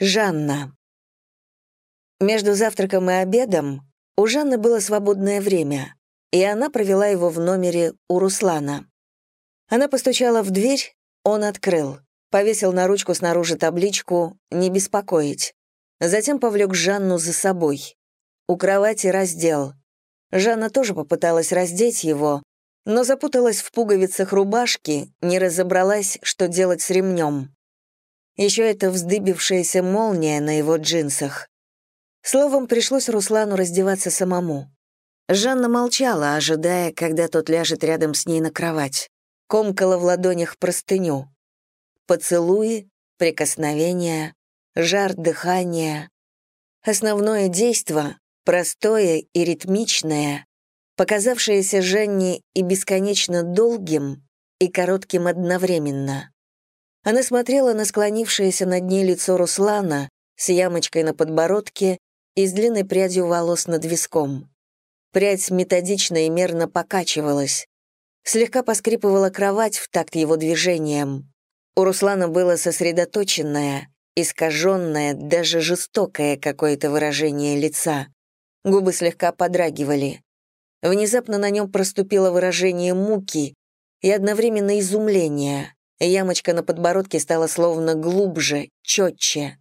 Жанна. Между завтраком и обедом у Жанны было свободное время, и она провела его в номере у Руслана. Она постучала в дверь, он открыл, повесил на ручку снаружи табличку «Не беспокоить». Затем повлек Жанну за собой. У кровати раздел. Жанна тоже попыталась раздеть его, но запуталась в пуговицах рубашки, не разобралась, что делать с ремнем. Еще эта вздыбившаяся молния на его джинсах. Словом, пришлось Руслану раздеваться самому. Жанна молчала, ожидая, когда тот ляжет рядом с ней на кровать. Комкала в ладонях простыню. Поцелуи, прикосновения, жар дыхания. Основное действо, простое и ритмичное, показавшееся Жанне и бесконечно долгим, и коротким одновременно. Она смотрела на склонившееся над ней лицо Руслана с ямочкой на подбородке и с длинной прядью волос над виском. Прядь методично и мерно покачивалась. Слегка поскрипывала кровать в такт его движением. У Руслана было сосредоточенное, искаженное, даже жестокое какое-то выражение лица. Губы слегка подрагивали. Внезапно на нем проступило выражение муки и одновременно изумления. Ямочка на подбородке стала словно глубже, четче.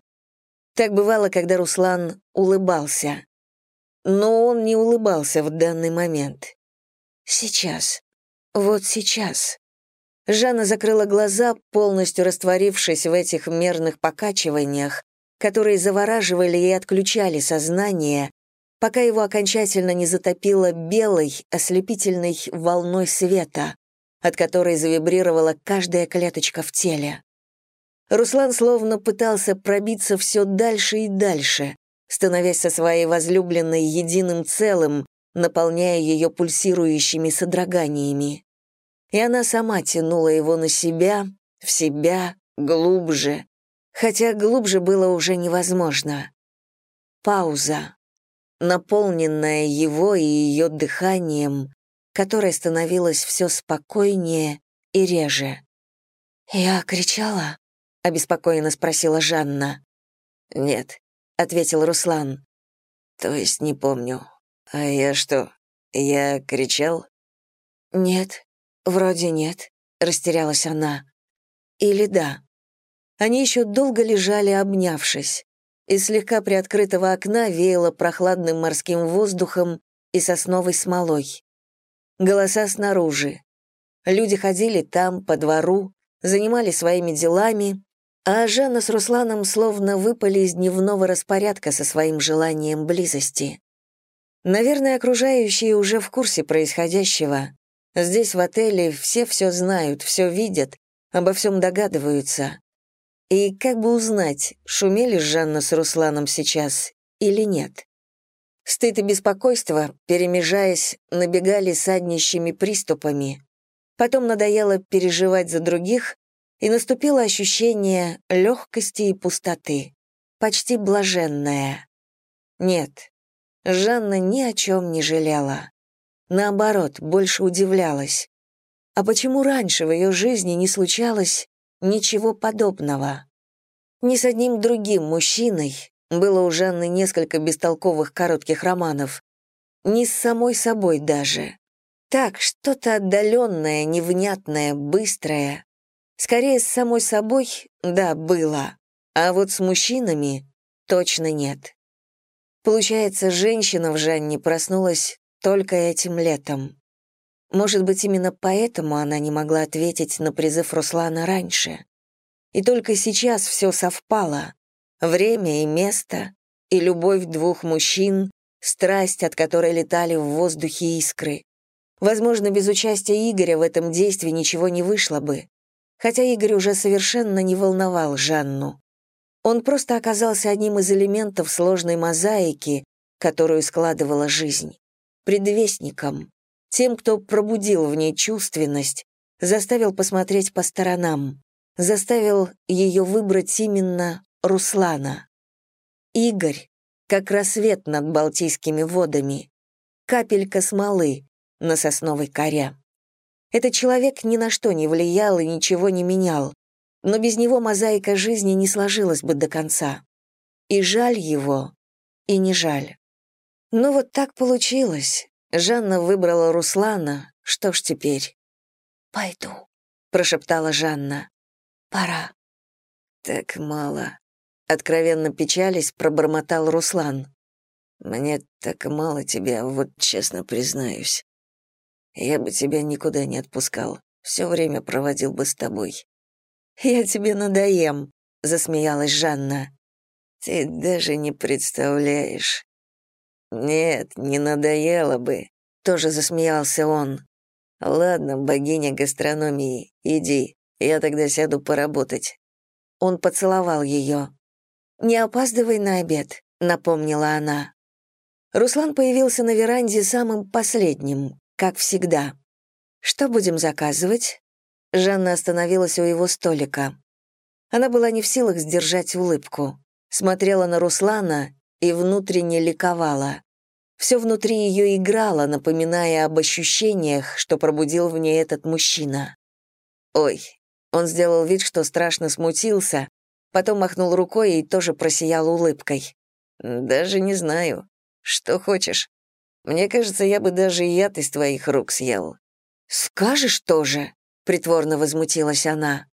Так бывало, когда Руслан улыбался. Но он не улыбался в данный момент. Сейчас. Вот сейчас. Жанна закрыла глаза, полностью растворившись в этих мерных покачиваниях, которые завораживали и отключали сознание, пока его окончательно не затопило белой, ослепительной волной света, от которой завибрировала каждая клеточка в теле. Руслан словно пытался пробиться все дальше и дальше, становясь со своей возлюбленной единым целым, наполняя ее пульсирующими содроганиями. И она сама тянула его на себя, в себя, глубже, хотя глубже было уже невозможно. Пауза, наполненная его и ее дыханием, которое становилось все спокойнее и реже. «Я кричала?» — обеспокоенно спросила Жанна. «Нет», — ответил Руслан. «То есть не помню. А я что, я кричал?» «Нет, вроде нет», — растерялась она. «Или да». Они еще долго лежали, обнявшись. Из слегка приоткрытого окна веяло прохладным морским воздухом и сосновой смолой голоса снаружи. Люди ходили там, по двору, занимались своими делами, а Жанна с Русланом словно выпали из дневного распорядка со своим желанием близости. Наверное, окружающие уже в курсе происходящего. Здесь, в отеле, все все знают, все видят, обо всем догадываются. И как бы узнать, шумели Жанна с Русланом сейчас или нет? Стыд и беспокойство, перемежаясь, набегали саднищими приступами. Потом надоело переживать за других, и наступило ощущение легкости и пустоты, почти блаженное. Нет, Жанна ни о чем не жалела. Наоборот, больше удивлялась. А почему раньше в ее жизни не случалось ничего подобного? Ни с одним другим мужчиной было у Жанны несколько бестолковых коротких романов. Не с самой собой даже. Так, что-то отдаленное, невнятное, быстрое. Скорее, с самой собой, да, было. А вот с мужчинами точно нет. Получается, женщина в Жанне проснулась только этим летом. Может быть, именно поэтому она не могла ответить на призыв Руслана раньше. И только сейчас все совпало. Время и место, и любовь двух мужчин, страсть, от которой летали в воздухе искры. Возможно, без участия Игоря в этом действии ничего не вышло бы. Хотя Игорь уже совершенно не волновал Жанну. Он просто оказался одним из элементов сложной мозаики, которую складывала жизнь. Предвестником. Тем, кто пробудил в ней чувственность, заставил посмотреть по сторонам, заставил ее выбрать именно Руслана. Игорь, как рассвет над Балтийскими водами, капелька смолы на сосновой коре. Этот человек ни на что не влиял и ничего не менял, но без него мозаика жизни не сложилась бы до конца. и жаль его, и не жаль. Ну вот так получилось. Жанна выбрала Руслана, что ж теперь? «Пойду», — прошептала Жанна. «Пора». «Так мало», — откровенно печались, пробормотал Руслан. «Мне так мало тебя, вот честно признаюсь. Я бы тебя никуда не отпускал, все время проводил бы с тобой». «Я тебе надоем», — засмеялась Жанна. «Ты даже не представляешь». «Нет, не надоело бы», — тоже засмеялся он. «Ладно, богиня гастрономии, иди, я тогда сяду поработать». Он поцеловал ее. «Не опаздывай на обед», — напомнила она. Руслан появился на веранде самым последним, как всегда. «Что будем заказывать?» Жанна остановилась у его столика. Она была не в силах сдержать улыбку. Смотрела на Руслана и внутренне ликовала. Все внутри ее играло, напоминая об ощущениях, что пробудил в ней этот мужчина. «Ой!» Он сделал вид, что страшно смутился, потом махнул рукой и тоже просиял улыбкой. «Даже не знаю. Что хочешь. Мне кажется, я бы даже яд из твоих рук съел». «Скажешь тоже?» — притворно возмутилась она.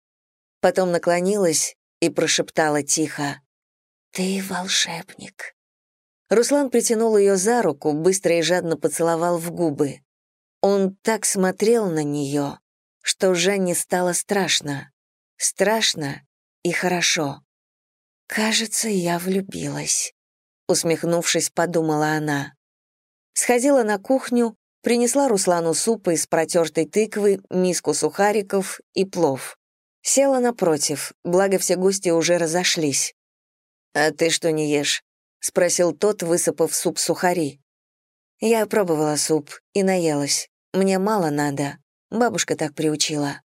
Потом наклонилась и прошептала тихо. «Ты волшебник». Руслан притянул ее за руку, быстро и жадно поцеловал в губы. Он так смотрел на нее, что Жанне стало страшно. Страшно и хорошо. «Кажется, я влюбилась», — усмехнувшись, подумала она. Сходила на кухню, принесла Руслану супа из протертой тыквы, миску сухариков и плов. Села напротив, благо все гости уже разошлись. «А ты что не ешь?» — спросил тот, высыпав суп сухари. Я пробовала суп и наелась. Мне мало надо. Бабушка так приучила.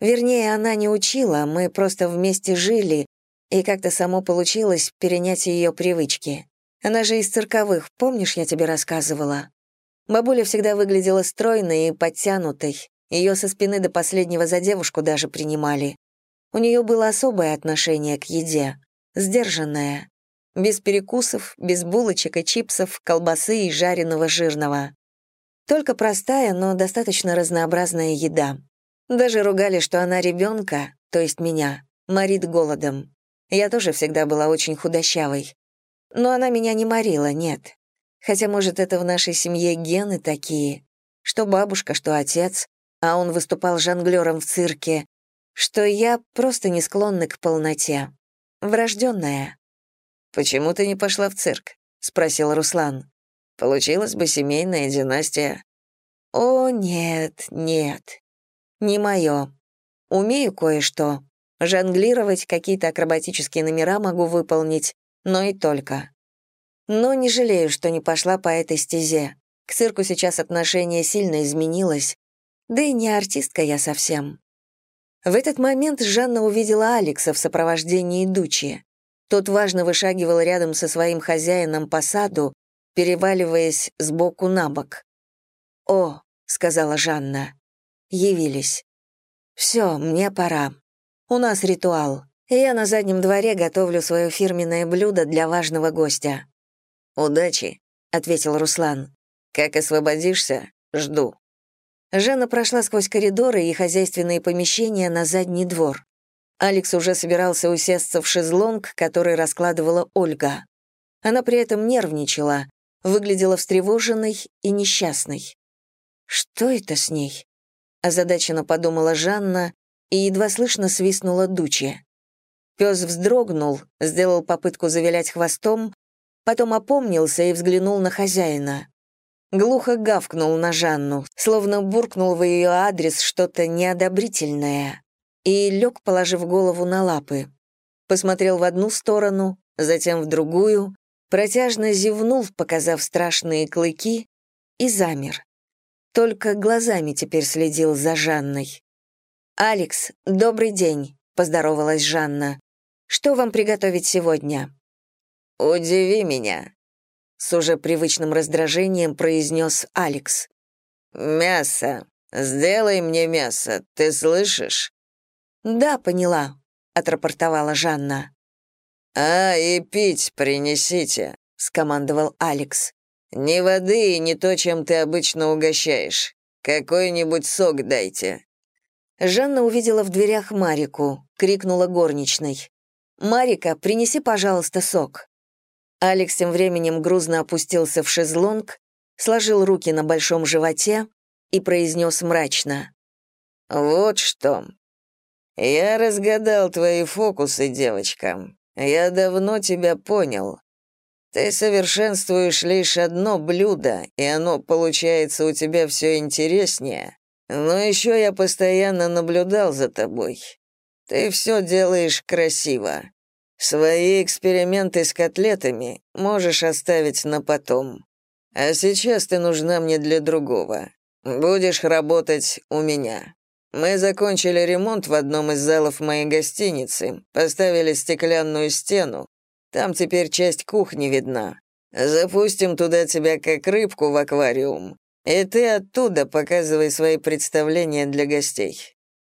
Вернее, она не учила, мы просто вместе жили, и как-то само получилось перенять ее привычки. Она же из цирковых, помнишь, я тебе рассказывала? Бабуля всегда выглядела стройной и подтянутой. Ее со спины до последнего за девушку даже принимали. У нее было особое отношение к еде, сдержанное. Без перекусов, без булочек и чипсов, колбасы и жареного жирного. Только простая, но достаточно разнообразная еда. Даже ругали, что она ребенка, то есть меня, морит голодом. Я тоже всегда была очень худощавой. Но она меня не морила, нет. Хотя, может, это в нашей семье гены такие, что бабушка, что отец, а он выступал жонглером в цирке, что я просто не склонна к полноте. Врожденная. «Почему ты не пошла в цирк?» — спросил Руслан. «Получилась бы семейная династия». «О, нет, нет. Не мое. Умею кое-что. Жонглировать, какие-то акробатические номера могу выполнить, но и только. Но не жалею, что не пошла по этой стезе. К цирку сейчас отношение сильно изменилось. Да и не артистка я совсем». В этот момент Жанна увидела Алекса в сопровождении Дучи. Тот важно вышагивал рядом со своим хозяином по саду, переваливаясь с боку на бок. «О», — сказала Жанна, — «явились. Все, мне пора. У нас ритуал, я на заднем дворе готовлю свое фирменное блюдо для важного гостя». «Удачи», — ответил Руслан. «Как освободишься, жду». Жанна прошла сквозь коридоры и хозяйственные помещения на задний двор. Алекс уже собирался усесться в шезлонг, который раскладывала Ольга. Она при этом нервничала, выглядела встревоженной и несчастной. «Что это с ней?» — озадаченно подумала Жанна и едва слышно свистнула Дучи. Пес вздрогнул, сделал попытку завилять хвостом, потом опомнился и взглянул на хозяина. Глухо гавкнул на Жанну, словно буркнул в ее адрес что-то неодобрительное и лег, положив голову на лапы. Посмотрел в одну сторону, затем в другую, протяжно зевнул, показав страшные клыки, и замер. Только глазами теперь следил за Жанной. «Алекс, добрый день», — поздоровалась Жанна. «Что вам приготовить сегодня?» «Удиви меня», — с уже привычным раздражением произнес Алекс. «Мясо. Сделай мне мясо, ты слышишь?» «Да, поняла», — отрапортовала Жанна. «А, и пить принесите», — скомандовал Алекс. «Не воды и не то, чем ты обычно угощаешь. Какой-нибудь сок дайте». Жанна увидела в дверях Марику, крикнула горничной. «Марика, принеси, пожалуйста, сок». Алекс тем временем грузно опустился в шезлонг, сложил руки на большом животе и произнес мрачно. «Вот что. Я разгадал твои фокусы, девочка. Я давно тебя понял. Ты совершенствуешь лишь одно блюдо, и оно получается у тебя все интереснее. Но еще я постоянно наблюдал за тобой. Ты все делаешь красиво. Свои эксперименты с котлетами можешь оставить на потом. А сейчас ты нужна мне для другого. Будешь работать у меня. Мы закончили ремонт в одном из залов моей гостиницы, поставили стеклянную стену. Там теперь часть кухни видна. Запустим туда тебя как рыбку в аквариум. И ты оттуда показывай свои представления для гостей.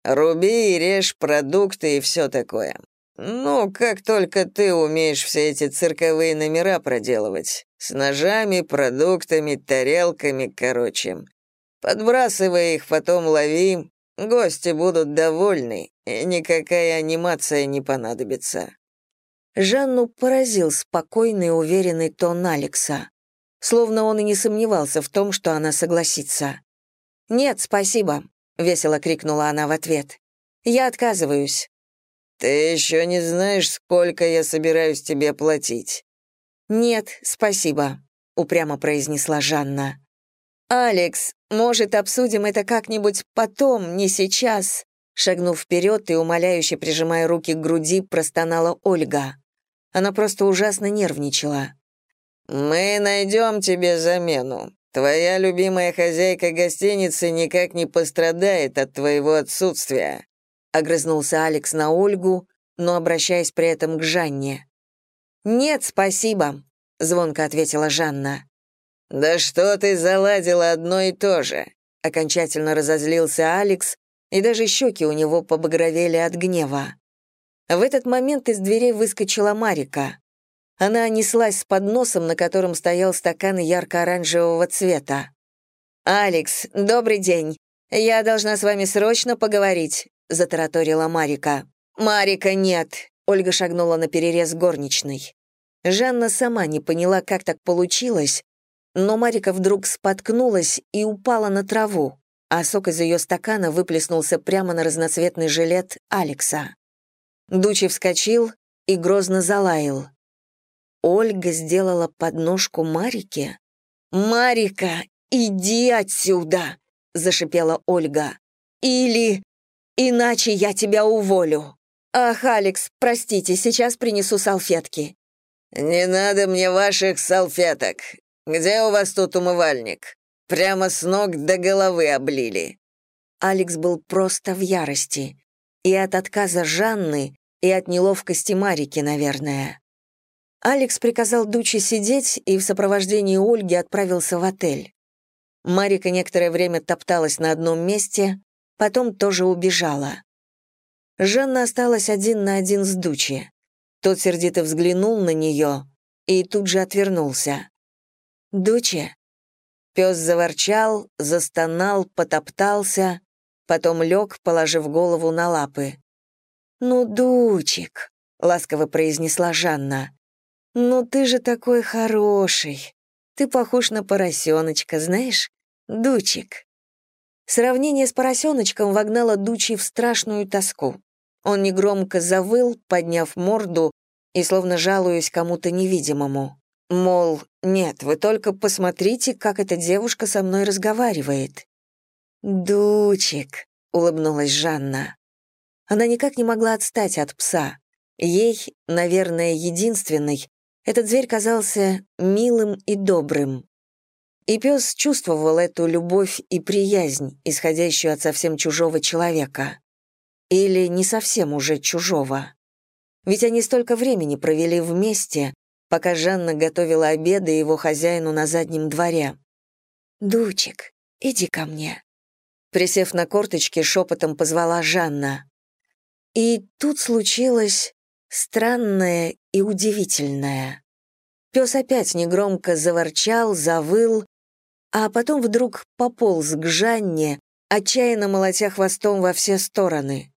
Руби и режь продукты и все такое. Ну, как только ты умеешь все эти цирковые номера проделывать. С ножами, продуктами, тарелками, короче. Подбрасывай их, потом лови, Гости будут довольны, и никакая анимация не понадобится». Жанну поразил спокойный и уверенный тон Алекса, словно он и не сомневался в том, что она согласится. «Нет, спасибо», — весело крикнула она в ответ. «Я отказываюсь». «Ты еще не знаешь, сколько я собираюсь тебе платить?» «Нет, спасибо», — упрямо произнесла Жанна. «Алекс, может, обсудим это как-нибудь потом, не сейчас?» Шагнув вперед и умоляюще прижимая руки к груди, простонала Ольга. Она просто ужасно нервничала. «Мы найдем тебе замену. Твоя любимая хозяйка гостиницы никак не пострадает от твоего отсутствия», огрызнулся Алекс на Ольгу, но обращаясь при этом к Жанне. «Нет, спасибо», — звонко ответила Жанна. «Да что ты заладила одно и то же?» Окончательно разозлился Алекс, и даже щеки у него побагровели от гнева. В этот момент из дверей выскочила Марика. Она неслась с подносом, на котором стоял стакан ярко-оранжевого цвета. «Алекс, добрый день. Я должна с вами срочно поговорить», — затараторила Марика. «Марика, нет!» — Ольга шагнула на перерез горничной. Жанна сама не поняла, как так получилось, но Марика вдруг споткнулась и упала на траву, а сок из ее стакана выплеснулся прямо на разноцветный жилет Алекса. Дучи вскочил и грозно залаял. Ольга сделала подножку Марике. «Марика, иди отсюда!» — зашипела Ольга. «Или... иначе я тебя уволю!» «Ах, Алекс, простите, сейчас принесу салфетки». «Не надо мне ваших салфеток. «Где у вас тут умывальник? Прямо с ног до головы облили». Алекс был просто в ярости. И от отказа Жанны, и от неловкости Марики, наверное. Алекс приказал Дуче сидеть и в сопровождении Ольги отправился в отель. Марика некоторое время топталась на одном месте, потом тоже убежала. Жанна осталась один на один с Дучи. Тот сердито взглянул на нее и тут же отвернулся. «Дуче». Пес заворчал, застонал, потоптался, потом лег, положив голову на лапы. «Ну, Дучик», — ласково произнесла Жанна, — «ну ты же такой хороший. Ты похож на поросеночка, знаешь? Дучик». Сравнение с поросеночком вогнало Дучи в страшную тоску. Он негромко завыл, подняв морду и словно жалуясь кому-то невидимому. Мол, нет, вы только посмотрите, как эта девушка со мной разговаривает. «Дучик», — улыбнулась Жанна. Она никак не могла отстать от пса. Ей, наверное, единственной, этот зверь казался милым и добрым. И пес чувствовал эту любовь и приязнь, исходящую от совсем чужого человека. Или не совсем уже чужого. Ведь они столько времени провели вместе, пока Жанна готовила обеды его хозяину на заднем дворе. «Дучик, иди ко мне». Присев на корточки, шепотом позвала Жанна. И тут случилось странное и удивительное. Пес опять негромко заворчал, завыл, а потом вдруг пополз к Жанне, отчаянно молотя хвостом во все стороны.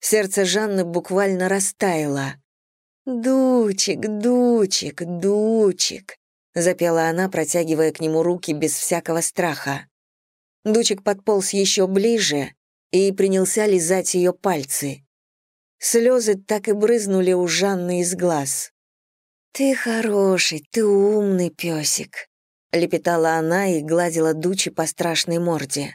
Сердце Жанны буквально растаяло. «Дучик, дучик, дучик», — запела она, протягивая к нему руки без всякого страха. Дучик подполз еще ближе и принялся лизать ее пальцы. Слезы так и брызнули у Жанны из глаз. «Ты хороший, ты умный песик», — лепетала она и гладила Дучи по страшной морде.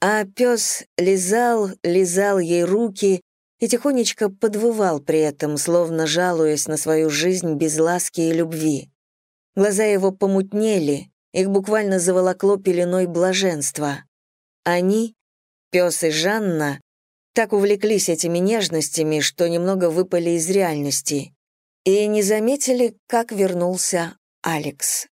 А пес лизал, лизал ей руки и тихонечко подвывал при этом, словно жалуясь на свою жизнь без ласки и любви. Глаза его помутнели, их буквально заволокло пеленой блаженства. Они, пес и Жанна, так увлеклись этими нежностями, что немного выпали из реальности, и не заметили, как вернулся Алекс.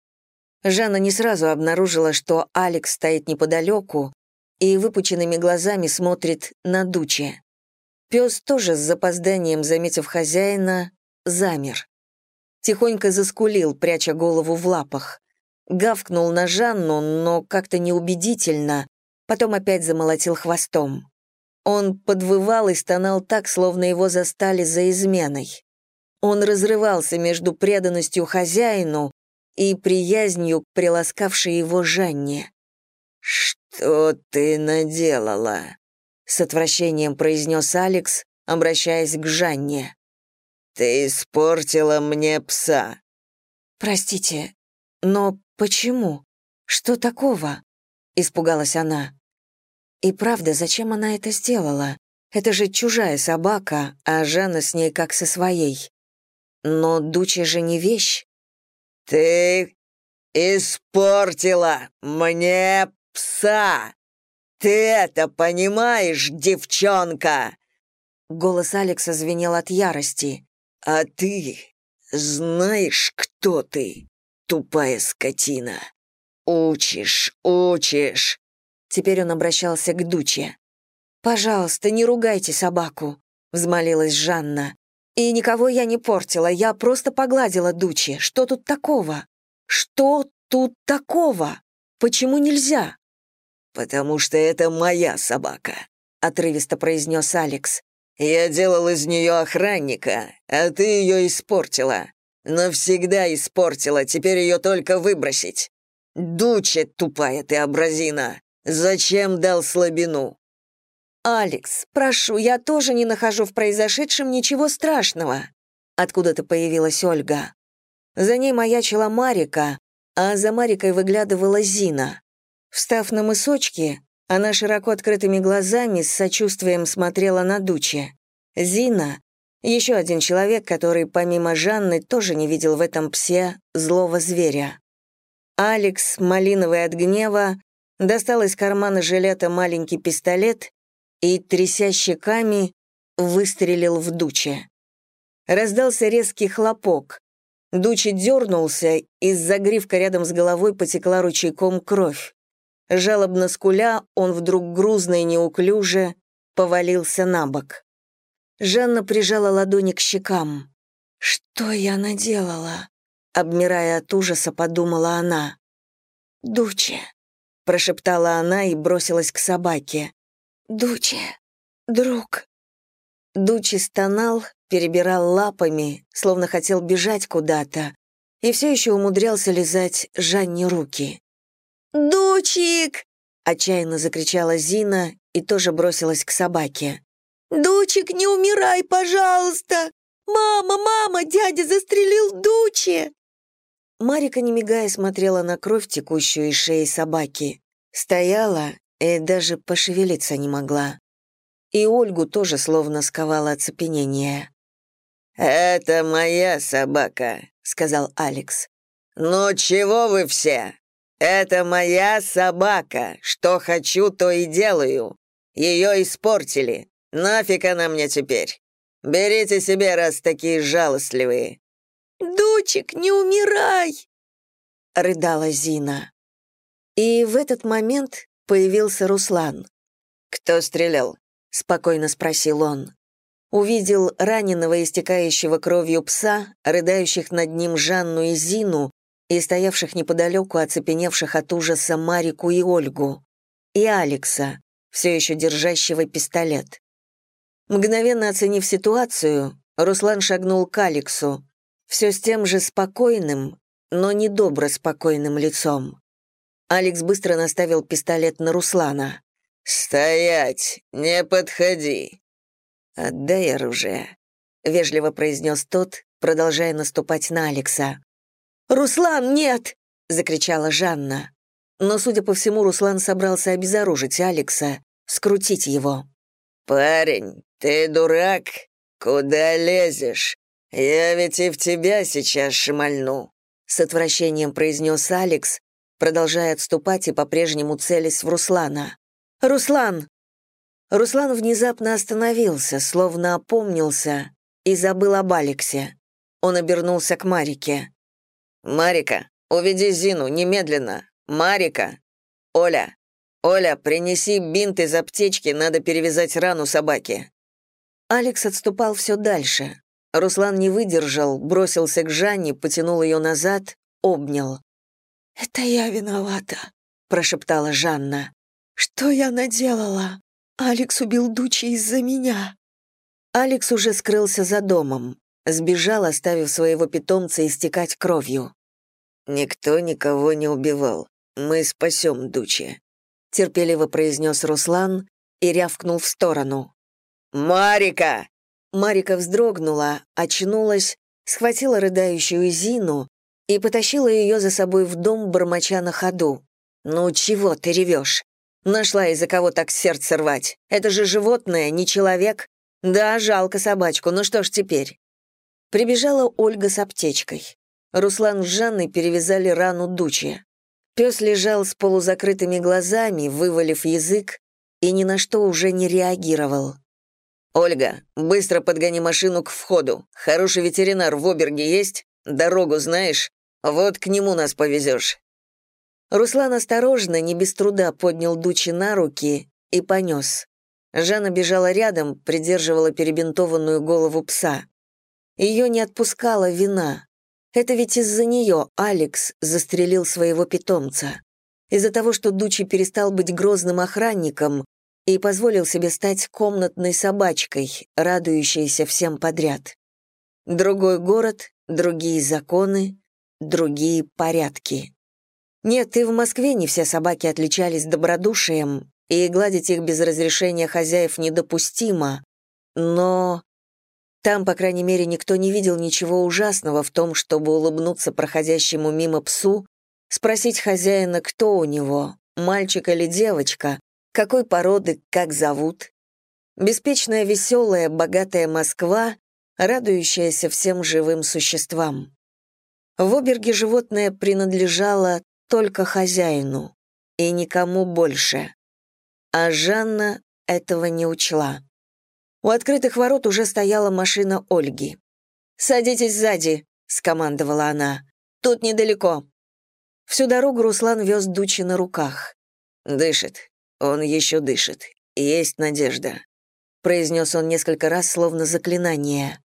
Жанна не сразу обнаружила, что Алекс стоит неподалеку и выпученными глазами смотрит на Дуче. Пес тоже с запозданием, заметив хозяина, замер. Тихонько заскулил, пряча голову в лапах. Гавкнул на Жанну, но как-то неубедительно, потом опять замолотил хвостом. Он подвывал и стонал так, словно его застали за изменой. Он разрывался между преданностью хозяину и приязнью к приласкавшей его Жанне. «Что ты наделала?» с отвращением произнес Алекс, обращаясь к Жанне. «Ты испортила мне пса». «Простите, но почему? Что такого?» — испугалась она. И правда, зачем она это сделала? Это же чужая собака, а Жанна с ней как со своей. Но Дуча же не вещь. «Ты испортила мне пса!» «Ты это понимаешь, девчонка?» Голос Алекса звенел от ярости. «А ты знаешь, кто ты, тупая скотина? Учишь, учишь!» Теперь он обращался к Дуче. «Пожалуйста, не ругайте собаку», — взмолилась Жанна. «И никого я не портила, я просто погладила Дучи. Что тут такого? Что тут такого? Почему нельзя?» «Потому что это моя собака», — отрывисто произнес Алекс. «Я делал из нее охранника, а ты ее испортила. Навсегда испортила, теперь ее только выбросить. Дуча, тупая ты образина, зачем дал слабину?» «Алекс, прошу, я тоже не нахожу в произошедшем ничего страшного». Откуда-то появилась Ольга. За ней маячила Марика, а за Марикой выглядывала Зина. Встав на мысочки, она широко открытыми глазами с сочувствием смотрела на Дуче. Зина — еще один человек, который помимо Жанны тоже не видел в этом псе злого зверя. Алекс, малиновый от гнева, достал из кармана жилета маленький пистолет и, тряся щеками, выстрелил в Дуче. Раздался резкий хлопок. Дучи дернулся, из загривка рядом с головой потекла ручейком кровь. Жалобно скуля, он вдруг грузно и неуклюже повалился на бок. Жанна прижала ладони к щекам. «Что я наделала?» Обмирая от ужаса, подумала она. «Дуче», — прошептала она и бросилась к собаке. «Дуче, друг». Дучи стонал, перебирал лапами, словно хотел бежать куда-то, и все еще умудрялся лизать Жанне руки. «Дучик!» — отчаянно закричала Зина и тоже бросилась к собаке. «Дучик, не умирай, пожалуйста! Мама, мама, дядя застрелил Дучи!» Марика, не мигая, смотрела на кровь, текущую из шеи собаки. Стояла и даже пошевелиться не могла. И Ольгу тоже словно сковало оцепенение. «Это моя собака», — сказал Алекс. «Ну чего вы все? «Это моя собака. Что хочу, то и делаю. Ее испортили. Нафиг она мне теперь? Берите себе, раз такие жалостливые». «Дучик, не умирай!» — рыдала Зина. И в этот момент появился Руслан. «Кто стрелял?» — спокойно спросил он. увидел раненого, истекающего кровью пса, рыдающих над ним Жанну и Зину и стоявших неподалеку, оцепеневших от ужаса Марику и Ольгу, и Алекса, все еще держащего пистолет. Мгновенно оценив ситуацию, Руслан шагнул к Алексу, все с тем же спокойным, но недобро спокойным лицом. Алекс быстро наставил пистолет на Руслана. «Стоять! Не подходи!» «Отдай оружие», — вежливо произнес тот, продолжая наступать на Алекса. «Руслан, нет!» — закричала Жанна. Но, судя по всему, Руслан собрался обезоружить Алекса, скрутить его. «Парень, ты дурак? Куда лезешь? Я ведь и в тебя сейчас шмальну», — с отвращением произнес Алекс, продолжая отступать и по-прежнему целясь в Руслана. «Руслан!» Руслан внезапно остановился, словно опомнился и забыл об Алексе. Он обернулся к Марике. «Марика, уведи Зину, немедленно! Марика! Оля! Оля, принеси бинт из аптечки, надо перевязать рану собаке!» Алекс отступал все дальше. Руслан не выдержал, бросился к Жанне, потянул ее назад, обнял. «Это я виновата», — прошептала Жанна. «Что я наделала?» Алекс убил Дучи из-за меня. Алекс уже скрылся за домом, сбежал, оставив своего питомца истекать кровью. «Никто никого не убивал. Мы спасем Дучи», — терпеливо произнес Руслан и рявкнул в сторону. «Марика!» Марика вздрогнула, очнулась, схватила рыдающую Зину и потащила ее за собой в дом, бормоча на ходу. «Ну чего ты ревешь? Нашла из-за кого так сердце рвать. Это же животное, не человек. Да, жалко собачку, ну что ж теперь? Прибежала Ольга с аптечкой. Руслан с Жанной перевязали рану Дучи. Пес лежал с полузакрытыми глазами, вывалив язык, и ни на что уже не реагировал. «Ольга, быстро подгони машину к входу. Хороший ветеринар в Оберге есть? Дорогу знаешь? Вот к нему нас повезешь. Руслан осторожно, не без труда поднял Дучи на руки и понес. Жанна бежала рядом, придерживала перебинтованную голову пса. Ее не отпускала вина. Это ведь из-за нее Алекс застрелил своего питомца. Из-за того, что Дучи перестал быть грозным охранником и позволил себе стать комнатной собачкой, радующейся всем подряд. Другой город, другие законы, другие порядки. Нет, и в Москве не все собаки отличались добродушием, и гладить их без разрешения хозяев недопустимо, но там, по крайней мере, никто не видел ничего ужасного в том, чтобы улыбнуться проходящему мимо псу, спросить хозяина, кто у него, мальчик или девочка, какой породы, как зовут. Беспечная, веселая, богатая Москва, радующаяся всем живым существам. В Оберге животное принадлежало только хозяину и никому больше. А Жанна этого не учла. У открытых ворот уже стояла машина Ольги. «Садитесь сзади», — скомандовала она. «Тут недалеко». Всю дорогу Руслан вез Дучи на руках. «Дышит. Он еще дышит. Есть надежда», — произнес он несколько раз, словно заклинание.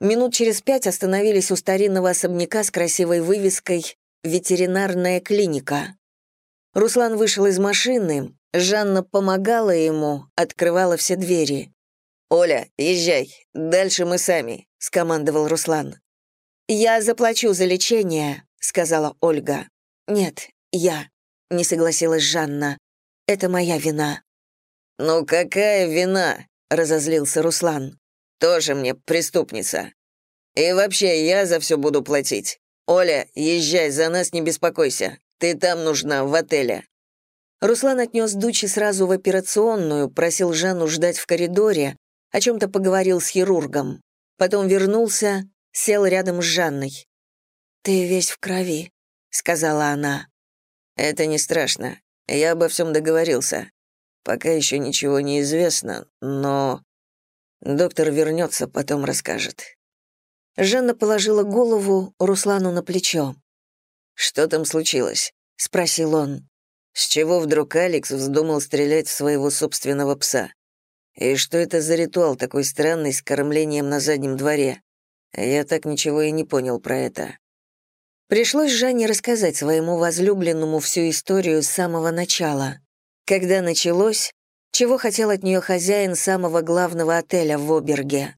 Минут через пять остановились у старинного особняка с красивой вывеской ветеринарная клиника. Руслан вышел из машины, Жанна помогала ему, открывала все двери. «Оля, езжай, дальше мы сами», — скомандовал Руслан. «Я заплачу за лечение», — сказала Ольга. «Нет, я», — не согласилась Жанна. «Это моя вина». «Ну какая вина?» — разозлился Руслан. «Тоже мне преступница. И вообще, я за все буду платить. «Оля, езжай, за нас не беспокойся. Ты там нужна, в отеле». Руслан отнес Дучи сразу в операционную, просил Жанну ждать в коридоре, о чем-то поговорил с хирургом. Потом вернулся, сел рядом с Жанной. «Ты весь в крови», — сказала она. «Это не страшно. Я обо всем договорился. Пока еще ничего не известно, но... Доктор вернется, потом расскажет. Жанна положила голову Руслану на плечо. «Что там случилось?» — спросил он. «С чего вдруг Алекс вздумал стрелять в своего собственного пса? И что это за ритуал такой странный с кормлением на заднем дворе? Я так ничего и не понял про это. Пришлось Жанне рассказать своему возлюбленному всю историю с самого начала. Когда началось, чего хотел от нее хозяин самого главного отеля в Оберге.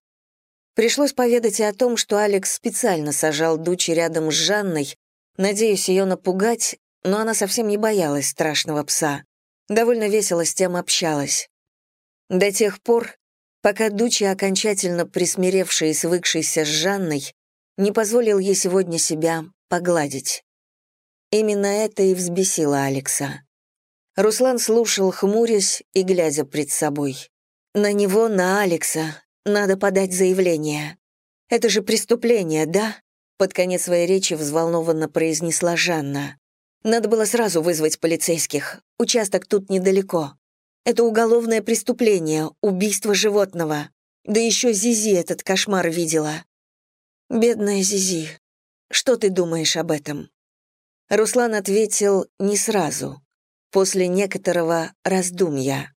Пришлось поведать и о том, что Алекс специально сажал Дучи рядом с Жанной, надеясь ее напугать, но она совсем не боялась страшного пса. Довольно весело с тем общалась. До тех пор, пока Дучи, окончательно присмиревший и свыкшийся с Жанной, не позволил ей сегодня себя погладить. Именно это и взбесило Алекса. Руслан слушал, хмурясь и глядя пред собой. На него, на Алекса, надо подать заявление. Это же преступление, да? Под конец своей речи взволнованно произнесла Жанна. Надо было сразу вызвать полицейских. Участок тут недалеко. Это уголовное преступление, убийство животного. Да еще Зизи этот кошмар видела. Бедная Зизи. Что ты думаешь об этом? Руслан ответил не сразу, после некоторого раздумья.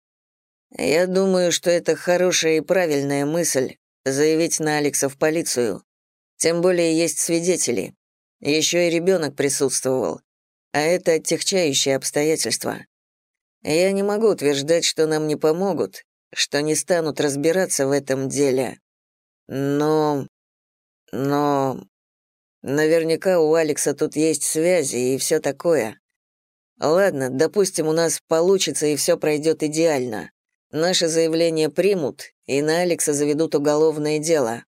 «Я думаю, что это хорошая и правильная мысль — заявить на Алекса в полицию. Тем более есть свидетели. Еще и ребенок присутствовал. А это отягчающее обстоятельство. Я не могу утверждать, что нам не помогут, что не станут разбираться в этом деле. Но... Но... Наверняка у Алекса тут есть связи и все такое. Ладно, допустим, у нас получится и все пройдет идеально. Наше заявление примут, и на Алекса заведут уголовное дело.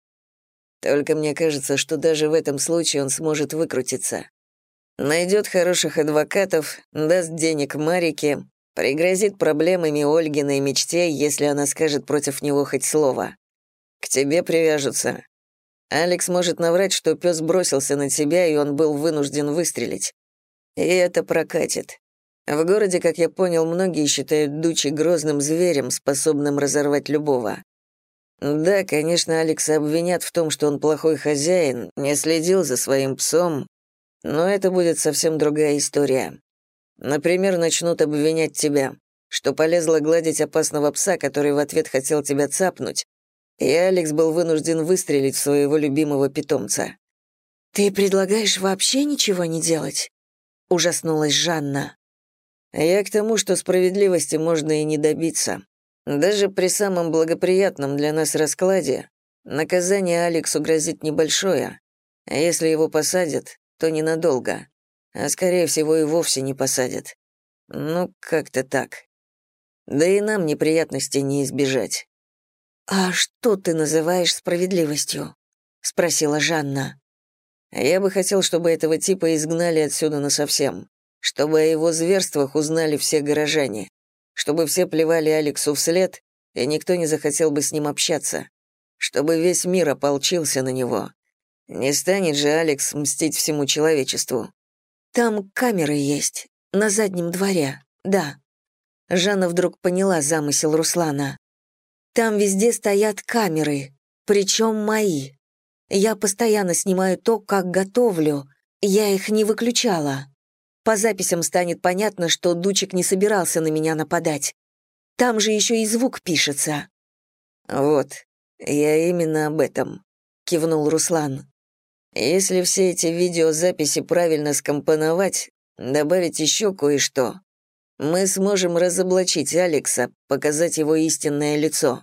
Только мне кажется, что даже в этом случае он сможет выкрутиться. Найдет хороших адвокатов, даст денег Марике, пригрозит проблемами Ольгиной мечте, если она скажет против него хоть слово. К тебе привяжутся. Алекс может наврать, что пес бросился на тебя, и он был вынужден выстрелить. И это прокатит. В городе, как я понял, многие считают Дучи грозным зверем, способным разорвать любого. Да, конечно, Алекса обвинят в том, что он плохой хозяин, не следил за своим псом, но это будет совсем другая история. Например, начнут обвинять тебя, что полезла гладить опасного пса, который в ответ хотел тебя цапнуть, и Алекс был вынужден выстрелить в своего любимого питомца. «Ты предлагаешь вообще ничего не делать?» — ужаснулась Жанна. Я к тому, что справедливости можно и не добиться. Даже при самом благоприятном для нас раскладе наказание Алексу грозит небольшое, а если его посадят, то ненадолго, а скорее всего и вовсе не посадят. Ну, как-то так. Да и нам неприятностей не избежать. «А что ты называешь справедливостью?» — спросила Жанна. «Я бы хотел, чтобы этого типа изгнали отсюда насовсем чтобы о его зверствах узнали все горожане, чтобы все плевали Алексу вслед, и никто не захотел бы с ним общаться, чтобы весь мир ополчился на него. Не станет же Алекс мстить всему человечеству. Там камеры есть, на заднем дворе, да. Жанна вдруг поняла замысел Руслана. Там везде стоят камеры, причем мои. Я постоянно снимаю то, как готовлю, я их не выключала. По записям станет понятно, что Дучик не собирался на меня нападать. Там же еще и звук пишется». «Вот, я именно об этом», — кивнул Руслан. «Если все эти видеозаписи правильно скомпоновать, добавить еще кое-что, мы сможем разоблачить Алекса, показать его истинное лицо.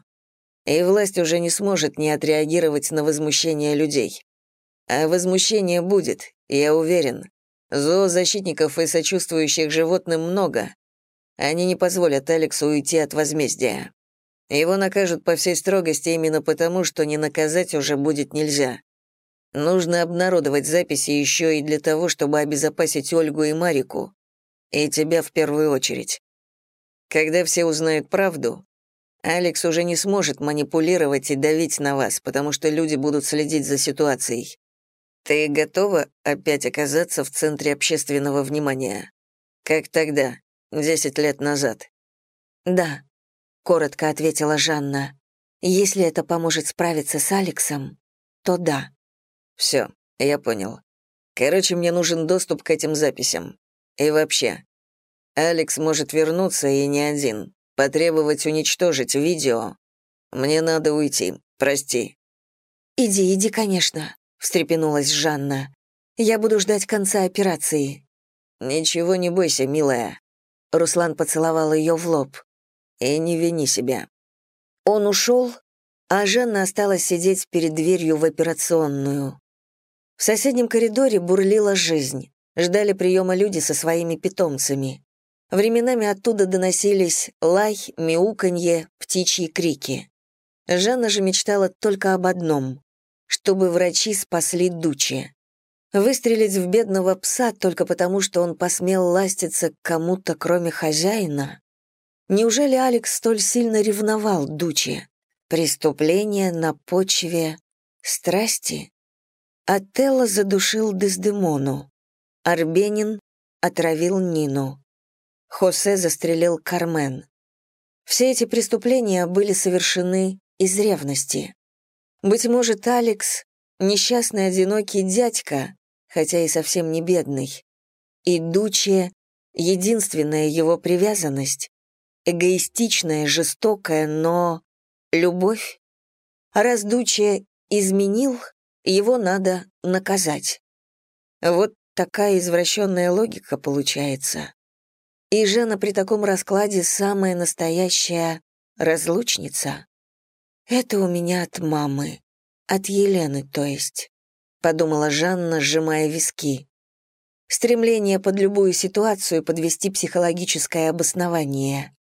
И власть уже не сможет не отреагировать на возмущение людей. А возмущение будет, я уверен. Зоозащитников и сочувствующих животным много. Они не позволят Алексу уйти от возмездия. Его накажут по всей строгости именно потому, что не наказать уже будет нельзя. Нужно обнародовать записи еще и для того, чтобы обезопасить Ольгу и Марику. И тебя в первую очередь. Когда все узнают правду, Алекс уже не сможет манипулировать и давить на вас, потому что люди будут следить за ситуацией. Ты готова опять оказаться в центре общественного внимания? Как тогда, десять лет назад? Да, коротко ответила Жанна. Если это поможет справиться с Алексом, то да. Все, я понял. Короче, мне нужен доступ к этим записям. И вообще, Алекс может вернуться и не один, потребовать уничтожить видео, Мне надо уйти, прости». «Иди, иди, конечно», — встрепенулась Жанна. «Я буду ждать конца операции». «Ничего не бойся, милая». Руслан поцеловал ее в лоб. «И не вини себя». Он ушел, а Жанна осталась сидеть перед дверью в операционную. В соседнем коридоре бурлила жизнь. Ждали приема люди со своими питомцами. Временами оттуда доносились лай, мяуканье, птичьи крики. Жанна же мечтала только об одном — чтобы врачи спасли Дучи. Выстрелить в бедного пса только потому, что он посмел ластиться к кому-то, кроме хозяина? Неужели Алекс столь сильно ревновал Дучи? Преступление на почве страсти? Отелло задушил Дездемону. Арбенин отравил Нину. Хосе застрелил Кармен. Все эти преступления были совершены из ревности. Быть может, Алекс — несчастный одинокий дядька, хотя и совсем не бедный. И Дуче — единственная его привязанность, эгоистичная, жестокая, но любовь. А раз Дуче изменил, его надо наказать. Вот такая извращенная логика получается. И Жена при таком раскладе самая настоящая разлучница. Это у меня от мамы, от Елены, то есть подумала Жанна, сжимая виски. Стремление под любую ситуацию подвести психологическое обоснование.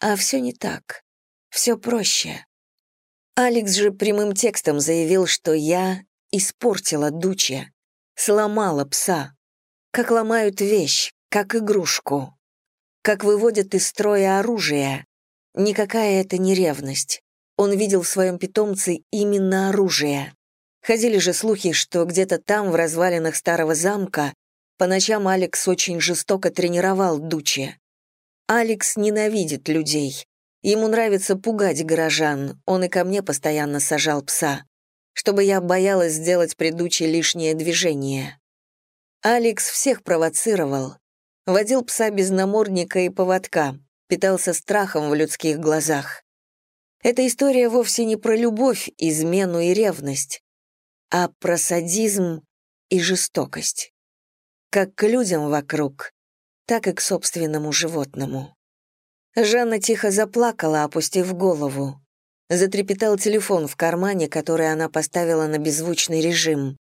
А все не так. Все проще. Алекс же прямым текстом заявил, что я испортила Дуче, сломала пса. Как ломают вещь, как игрушку. Как выводят из строя оружие. Никакая это не ревность. Он видел в своем питомце именно оружие. Ходили же слухи, что где-то там, в развалинах старого замка, по ночам Алекс очень жестоко тренировал Дуче. Алекс ненавидит людей. Ему нравится пугать горожан, он и ко мне постоянно сажал пса, чтобы я боялась сделать при Дуче лишнее движение. Алекс всех провоцировал. Водил пса без намордника и поводка, питался страхом в людских глазах. Эта история вовсе не про любовь, измену и ревность а про садизм и жестокость. Как к людям вокруг, так и к собственному животному. Жанна тихо заплакала, опустив голову. Затрепетал телефон в кармане, который она поставила на беззвучный режим.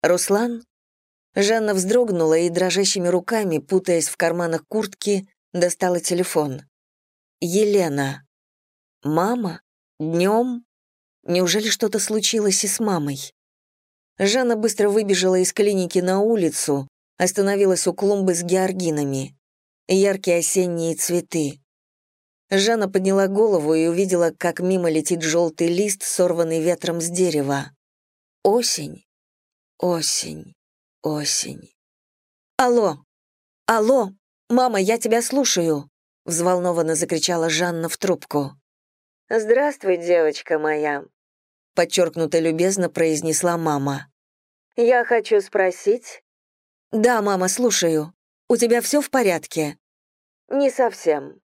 «Руслан?» Жанна вздрогнула и дрожащими руками, путаясь в карманах куртки, достала телефон. «Елена». «Мама? Днем? Неужели что-то случилось и с мамой?» Жанна быстро выбежала из клиники на улицу, остановилась у клумбы с георгинами. Яркие осенние цветы. Жанна подняла голову и увидела, как мимо летит желтый лист, сорванный ветром с дерева. Осень, осень, осень. «Алло! Алло! Мама, я тебя слушаю!» взволнованно закричала Жанна в трубку. «Здравствуй, девочка моя», подчеркнуто любезно произнесла мама. «Я хочу спросить...» «Да, мама, слушаю. У тебя все в порядке?» «Не совсем.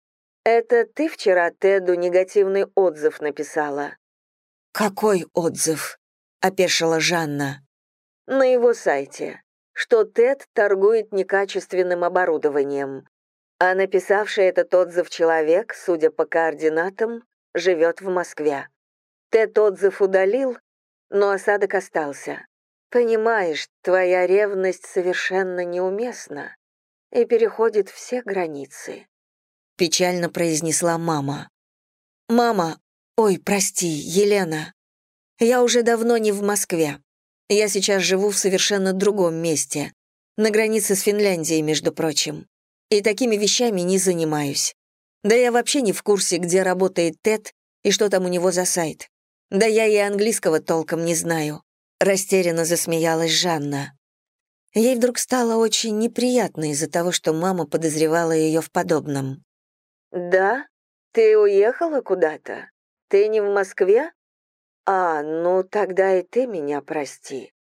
Это ты вчера Теду негативный отзыв написала?» «Какой отзыв?» — опешила Жанна. «На его сайте, что Тед торгует некачественным оборудованием, а написавший этот отзыв человек, судя по координатам, живет в Москве. Тед отзыв удалил, но осадок остался. Понимаешь, твоя ревность совершенно неуместна и переходит все границы. Печально произнесла мама. Мама, ой, прости, Елена. Я уже давно не в Москве. Я сейчас живу в совершенно другом месте, на границе с Финляндией, между прочим. И такими вещами не занимаюсь. Да я вообще не в курсе, где работает Тед и что там у него за сайт. Да я и английского толком не знаю. Растерянно засмеялась Жанна. Ей вдруг стало очень неприятно из-за того, что мама подозревала ее в подобном. «Да? Ты уехала куда-то? Ты не в Москве? А, ну тогда и ты меня прости.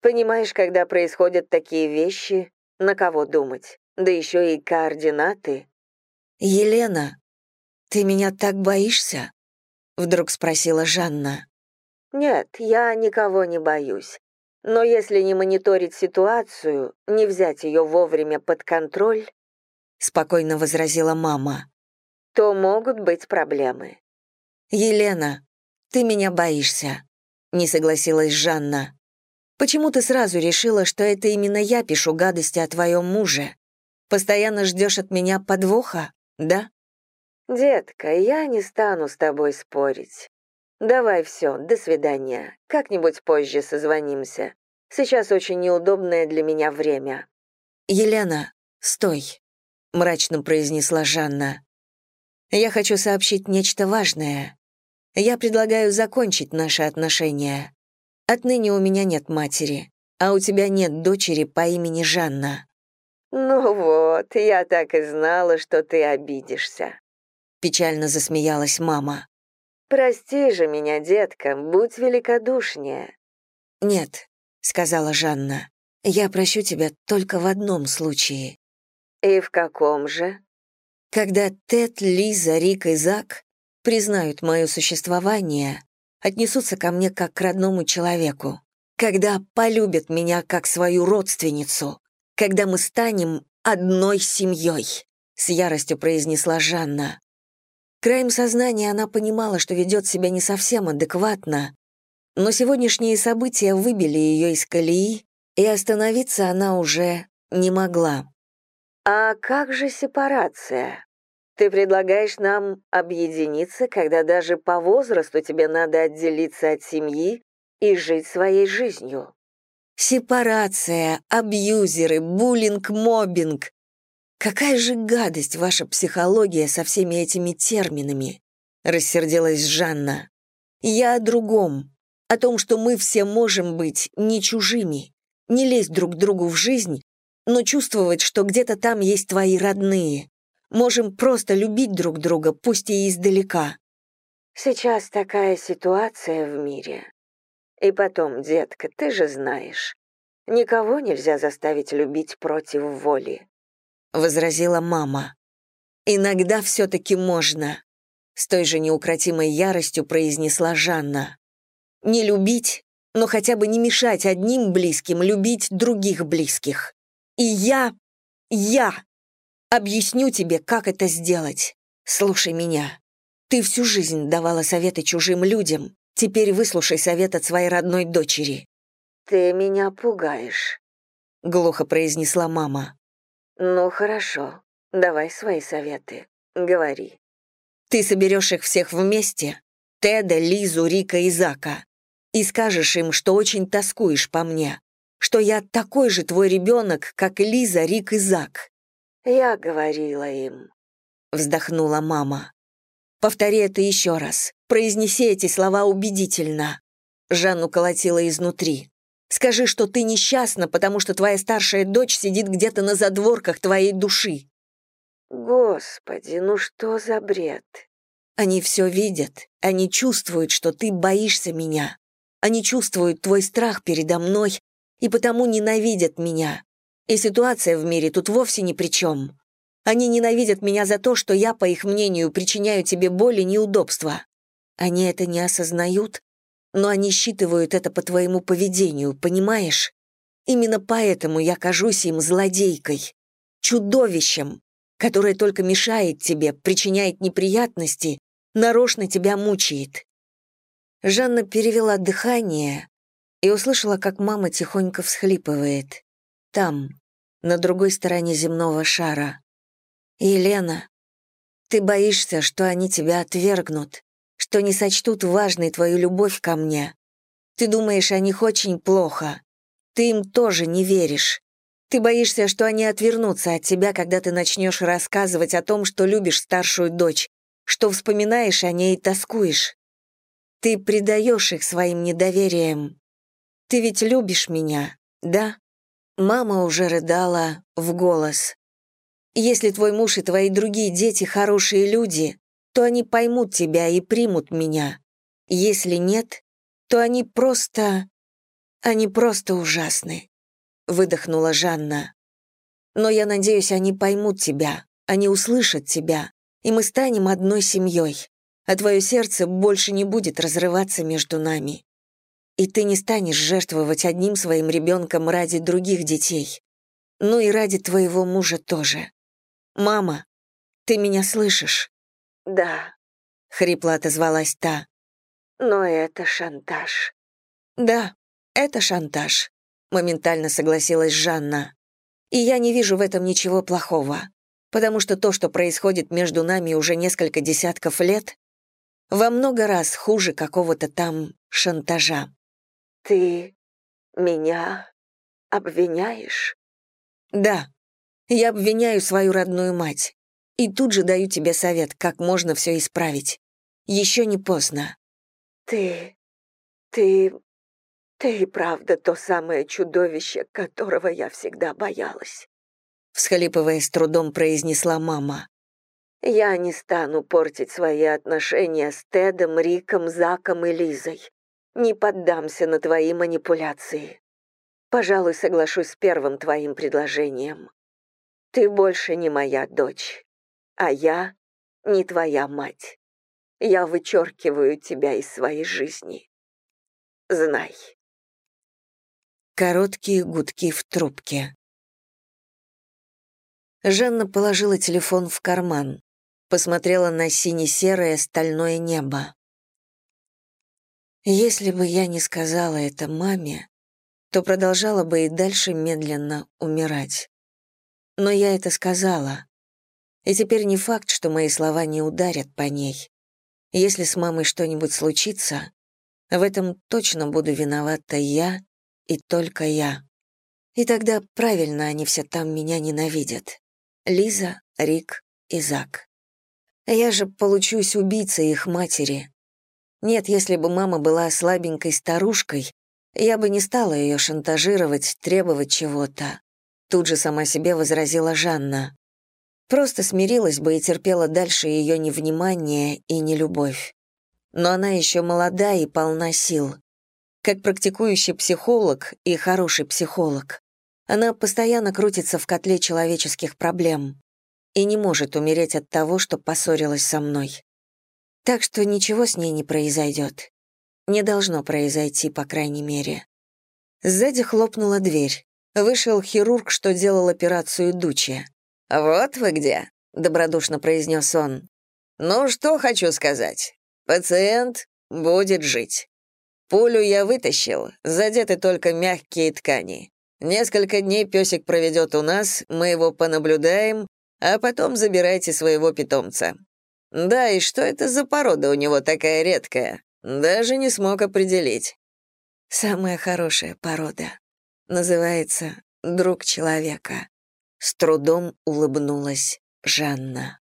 Понимаешь, когда происходят такие вещи, на кого думать? Да еще и координаты». «Елена, ты меня так боишься?» — вдруг спросила Жанна. «Нет, я никого не боюсь. Но если не мониторить ситуацию, не взять ее вовремя под контроль, спокойно возразила мама, то могут быть проблемы. Елена, ты меня боишься, не согласилась Жанна. Почему ты сразу решила, что это именно я пишу гадости о твоем муже? Постоянно ждешь от меня подвоха, да? Детка, я не стану с тобой спорить. «Давай все, до свидания. Как-нибудь позже созвонимся. Сейчас очень неудобное для меня время». «Елена, стой», — мрачно произнесла Жанна. «Я хочу сообщить нечто важное. Я предлагаю закончить наши отношения. Отныне у меня нет матери, а у тебя нет дочери по имени Жанна». «Ну вот, я так и знала, что ты обидишься», — печально засмеялась мама. «Прости же меня, детка, будь великодушнее». «Нет», — сказала Жанна, — «я прощу тебя только в одном случае». «И в каком же?» «Когда Тед, Лиза, Рик и Зак признают мое существование, отнесутся ко мне как к родному человеку, когда полюбят меня как свою родственницу, когда мы станем одной семьей», — с яростью произнесла Жанна. Краем сознания она понимала, что ведет себя не совсем адекватно, но сегодняшние события выбили ее из колеи, и остановиться она уже не могла. «А как же сепарация? Ты предлагаешь нам объединиться, когда даже по возрасту тебе надо отделиться от семьи и жить своей жизнью?» «Сепарация, абьюзеры, буллинг, мобинг. «Какая же гадость ваша психология со всеми этими терминами!» — рассердилась Жанна. «Я о другом, о том, что мы все можем быть не чужими, не лезть друг другу в жизнь, но чувствовать, что где-то там есть твои родные. Можем просто любить друг друга, пусть и издалека». «Сейчас такая ситуация в мире. И потом, детка, ты же знаешь, никого нельзя заставить любить против воли возразила мама. «Иногда все-таки можно», — с той же неукротимой яростью произнесла Жанна. «Не любить, но хотя бы не мешать одним близким любить других близких. И я, я объясню тебе, как это сделать. Слушай меня. Ты всю жизнь давала советы чужим людям, теперь выслушай совет от своей родной дочери». «Ты меня пугаешь», — глухо произнесла мама. «Ну, хорошо. Давай свои советы. Говори». «Ты соберешь их всех вместе, Теда, Лизу, Рика и Зака, и скажешь им, что очень тоскуешь по мне, что я такой же твой ребенок, как Лиза, Рик и Зак». «Я говорила им», — вздохнула мама. «Повтори это еще раз. Произнеси эти слова убедительно». Жанну колотила изнутри. Скажи, что ты несчастна, потому что твоя старшая дочь сидит где-то на задворках твоей души». «Господи, ну что за бред?» «Они все видят, они чувствуют, что ты боишься меня. Они чувствуют твой страх передо мной и потому ненавидят меня. И ситуация в мире тут вовсе ни при чем. Они ненавидят меня за то, что я, по их мнению, причиняю тебе боль и неудобства. Они это не осознают, но они считывают это по твоему поведению, понимаешь? Именно поэтому я кажусь им злодейкой, чудовищем, которое только мешает тебе, причиняет неприятности, нарочно тебя мучает». Жанна перевела дыхание и услышала, как мама тихонько всхлипывает. Там, на другой стороне земного шара. «Елена, ты боишься, что они тебя отвергнут, что не сочтут важной твою любовь ко мне. Ты думаешь о них очень плохо. Ты им тоже не веришь. Ты боишься, что они отвернутся от тебя, когда ты начнешь рассказывать о том, что любишь старшую дочь, что вспоминаешь о ней и тоскуешь. Ты предаешь их своим недоверием. Ты ведь любишь меня, да? Мама уже рыдала в голос. Если твой муж и твои другие дети хорошие люди, то они поймут тебя и примут меня. Если нет, то они просто... Они просто ужасны», — выдохнула Жанна. «Но я надеюсь, они поймут тебя, они услышат тебя, и мы станем одной семьей. а твое сердце больше не будет разрываться между нами. И ты не станешь жертвовать одним своим ребенком ради других детей. Ну и ради твоего мужа тоже. Мама, ты меня слышишь? Да, хрипло отозвалась та. Но это шантаж. Да, это шантаж, моментально согласилась Жанна. И я не вижу в этом ничего плохого, потому что то, что происходит между нами уже несколько десятков лет, во много раз хуже какого-то там шантажа. Ты меня обвиняешь? Да, я обвиняю свою родную мать. И тут же даю тебе совет, как можно все исправить. Еще не поздно. Ты... ты... ты правда то самое чудовище, которого я всегда боялась. Всхлипывая с трудом произнесла мама. Я не стану портить свои отношения с Тедом, Риком, Заком и Лизой. Не поддамся на твои манипуляции. Пожалуй, соглашусь с первым твоим предложением. Ты больше не моя дочь, а я не твоя мать. Я вычеркиваю тебя из своей жизни. Знай. Короткие гудки в трубке. Жанна положила телефон в карман посмотрела на сине-серое стальное небо. Если бы я не сказала это маме, то продолжала бы и дальше медленно умирать. Но я это сказала. И теперь не факт, что мои слова не ударят по ней. Если с мамой что-нибудь случится, в этом точно буду виновата я и только я. И тогда правильно они все там меня ненавидят. Лиза, Рик и Зак. Я же получусь убийцей их матери. Нет, если бы мама была слабенькой старушкой, я бы не стала ее шантажировать, требовать чего-то. Тут же сама себе возразила Жанна. Просто смирилась бы и терпела дальше ее невнимание и нелюбовь. Но она еще молода и полна сил. Как практикующий психолог и хороший психолог, она постоянно крутится в котле человеческих проблем и не может умереть от того, что поссорилась со мной. Так что ничего с ней не произойдет. Не должно произойти, по крайней мере. Сзади хлопнула дверь. Вышел хирург, что делал операцию Дучи. «Вот вы где», — добродушно произнес он. «Ну, что хочу сказать. Пациент будет жить. Пулю я вытащил, задеты только мягкие ткани. Несколько дней песик проведет у нас, мы его понаблюдаем, а потом забирайте своего питомца. Да, и что это за порода у него такая редкая? Даже не смог определить. Самая хорошая порода. Называется «Друг человека». С трудом улыбнулась Жанна.